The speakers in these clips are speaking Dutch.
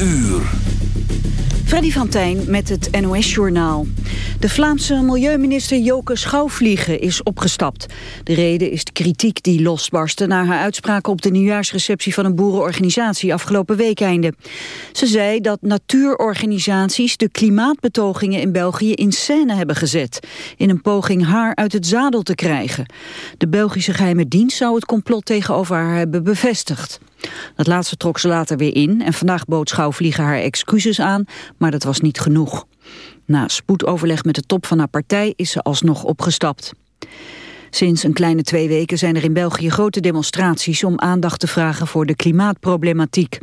uur. Freddy van Tijn met het NOS-journaal. De Vlaamse milieuminister Joke Schouwvliegen is opgestapt. De reden is de kritiek die losbarstte na haar uitspraken op de nieuwjaarsreceptie van een boerenorganisatie afgelopen weekeinde. Ze zei dat natuurorganisaties de klimaatbetogingen in België in scène hebben gezet, in een poging haar uit het zadel te krijgen. De Belgische geheime dienst zou het complot tegenover haar hebben bevestigd. Dat laatste trok ze later weer in en vandaag bood Schouwvliegen haar excuses aan, maar dat was niet genoeg. Na spoedoverleg met de top van haar partij is ze alsnog opgestapt. Sinds een kleine twee weken zijn er in België grote demonstraties om aandacht te vragen voor de klimaatproblematiek.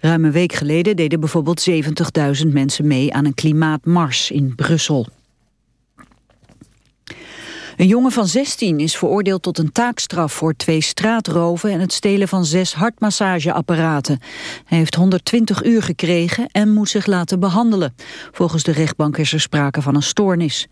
Ruim een week geleden deden bijvoorbeeld 70.000 mensen mee aan een klimaatmars in Brussel. Een jongen van 16 is veroordeeld tot een taakstraf voor twee straatroven en het stelen van zes hartmassageapparaten. Hij heeft 120 uur gekregen en moet zich laten behandelen. Volgens de rechtbank is er sprake van een stoornis.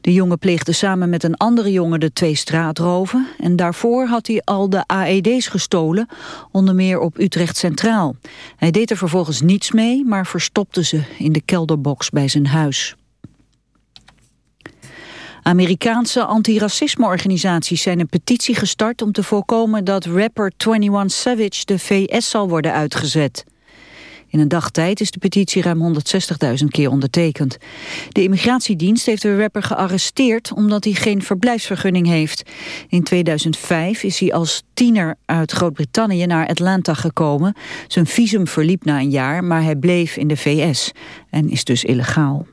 De jongen pleegde samen met een andere jongen de twee straatroven en daarvoor had hij al de AED's gestolen, onder meer op Utrecht Centraal. Hij deed er vervolgens niets mee, maar verstopte ze in de kelderbox bij zijn huis. Amerikaanse antiracismeorganisaties zijn een petitie gestart om te voorkomen dat rapper 21 Savage de VS zal worden uitgezet. In een dagtijd is de petitie ruim 160.000 keer ondertekend. De immigratiedienst heeft de rapper gearresteerd omdat hij geen verblijfsvergunning heeft. In 2005 is hij als tiener uit Groot-Brittannië naar Atlanta gekomen. Zijn visum verliep na een jaar, maar hij bleef in de VS en is dus illegaal.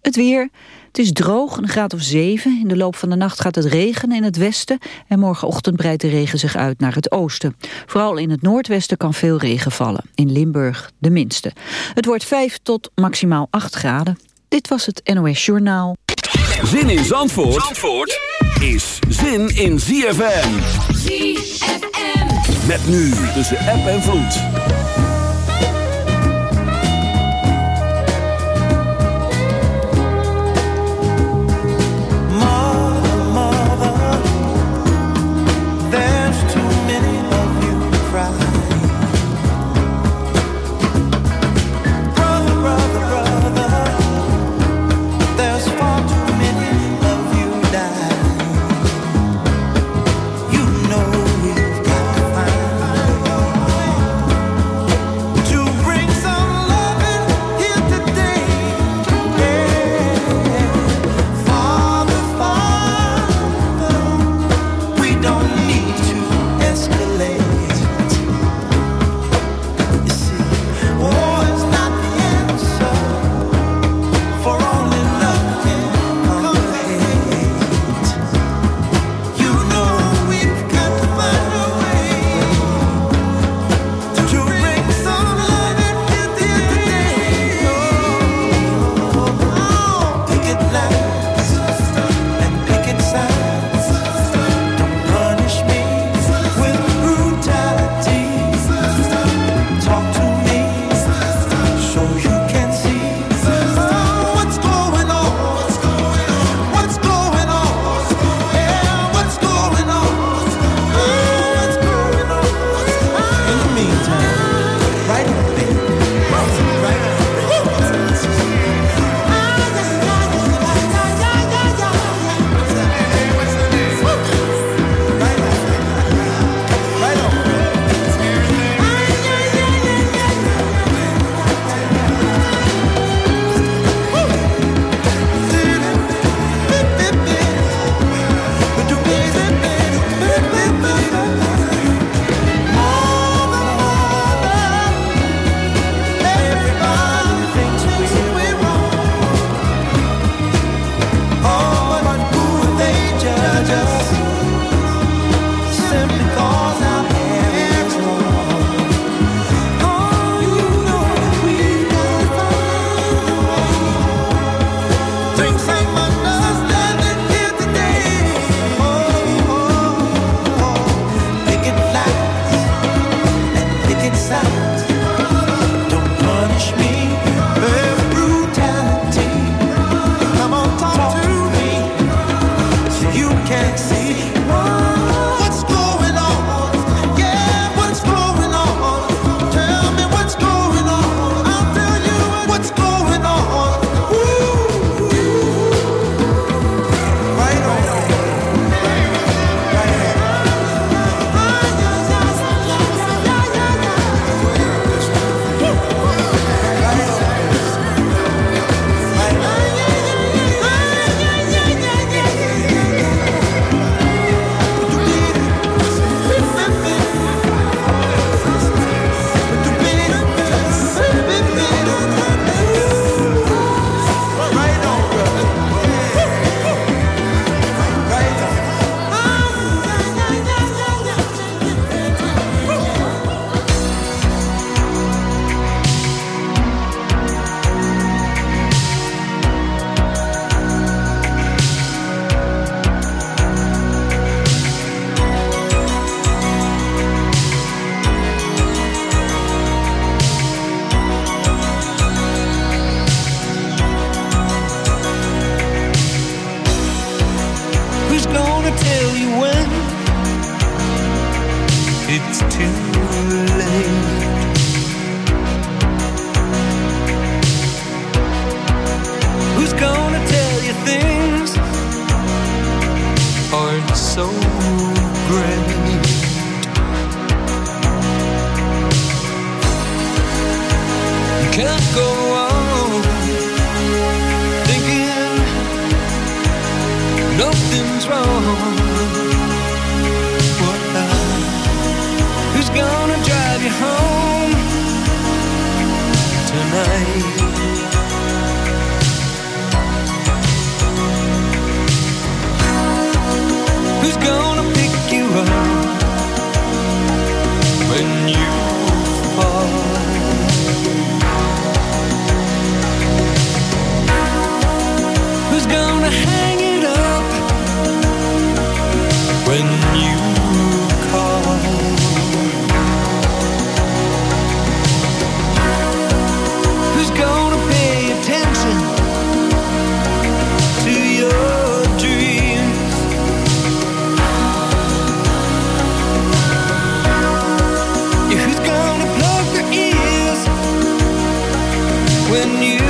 Het weer... Het is droog, een graad of 7. In de loop van de nacht gaat het regenen in het westen... en morgenochtend breidt de regen zich uit naar het oosten. Vooral in het noordwesten kan veel regen vallen. In Limburg de minste. Het wordt 5 tot maximaal 8 graden. Dit was het NOS Journaal. Zin in Zandvoort, Zandvoort is zin in ZFM. ZFM. Met nu tussen app en vloed. you.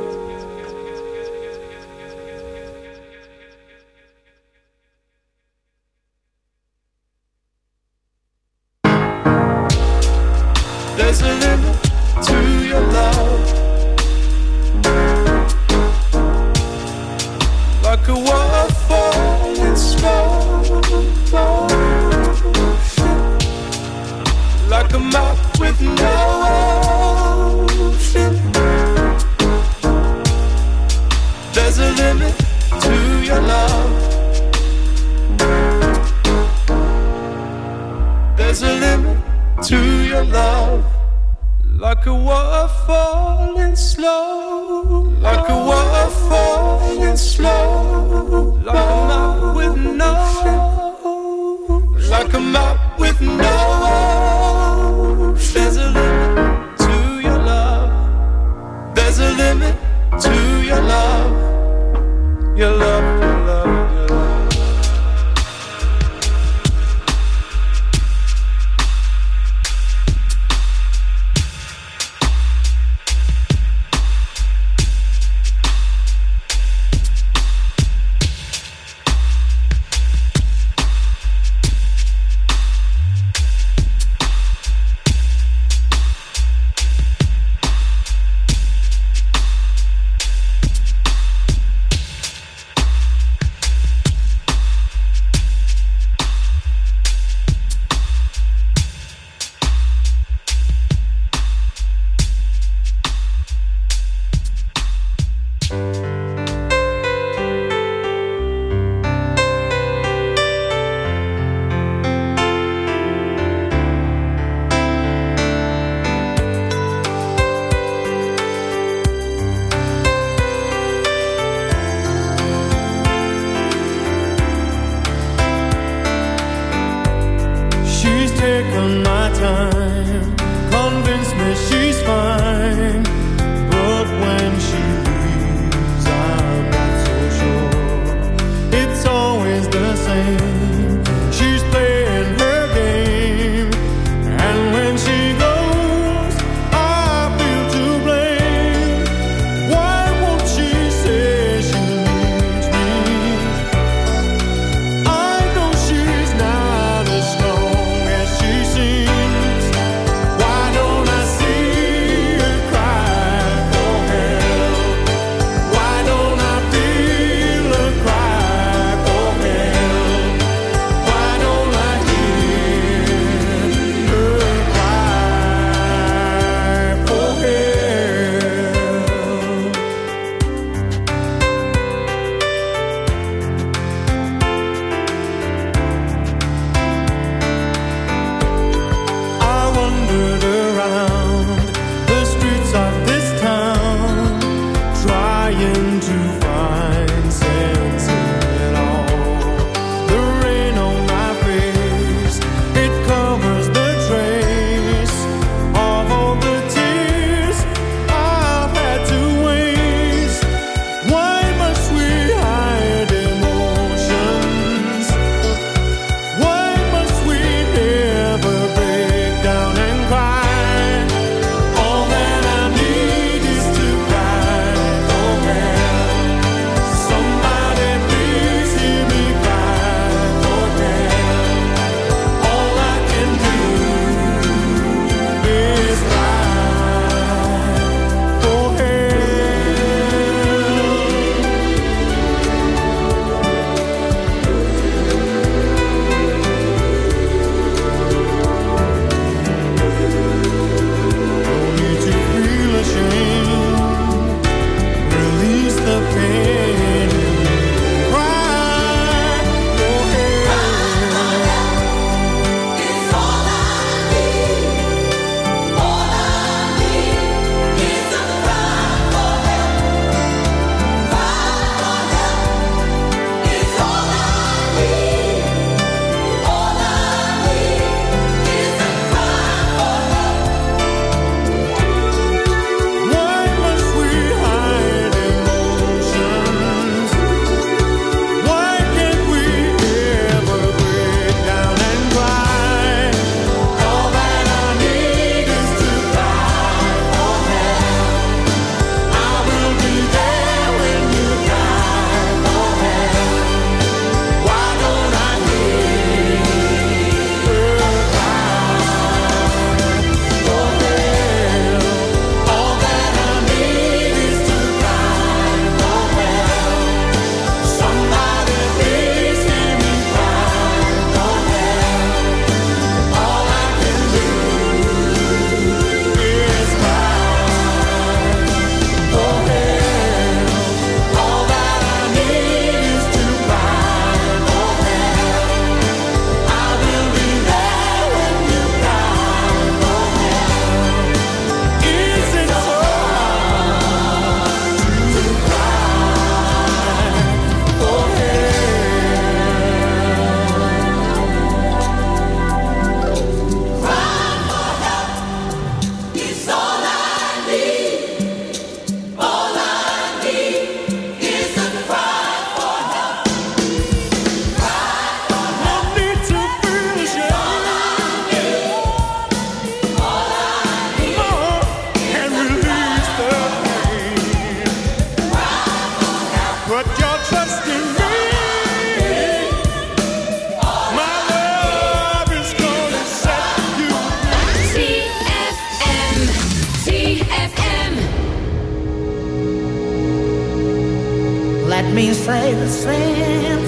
Let me say the same,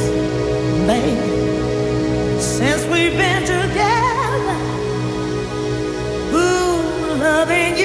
baby, since we've been together. Ooh, loving you.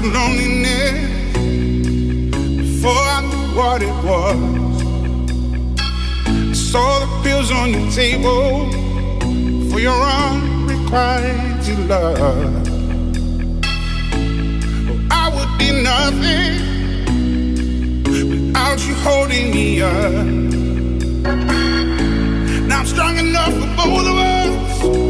of loneliness before I knew what it was. I saw the pills on your table for your unrequited love. Well, I would be nothing without you holding me up. Now I'm strong enough for both of us.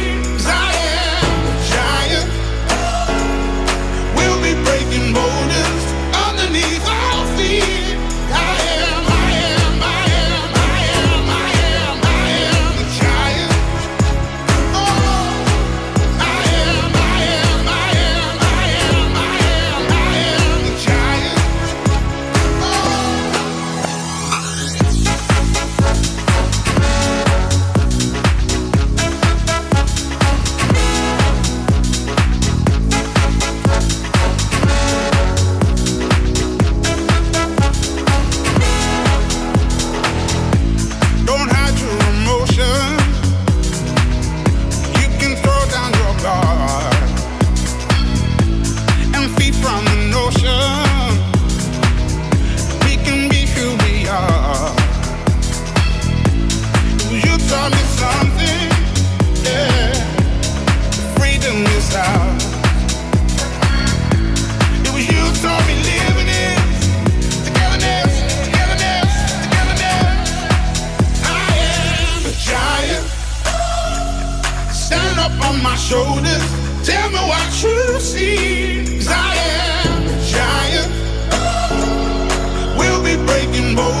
shoulders. Tell me what you see. Cause I am a giant. We'll be breaking bones.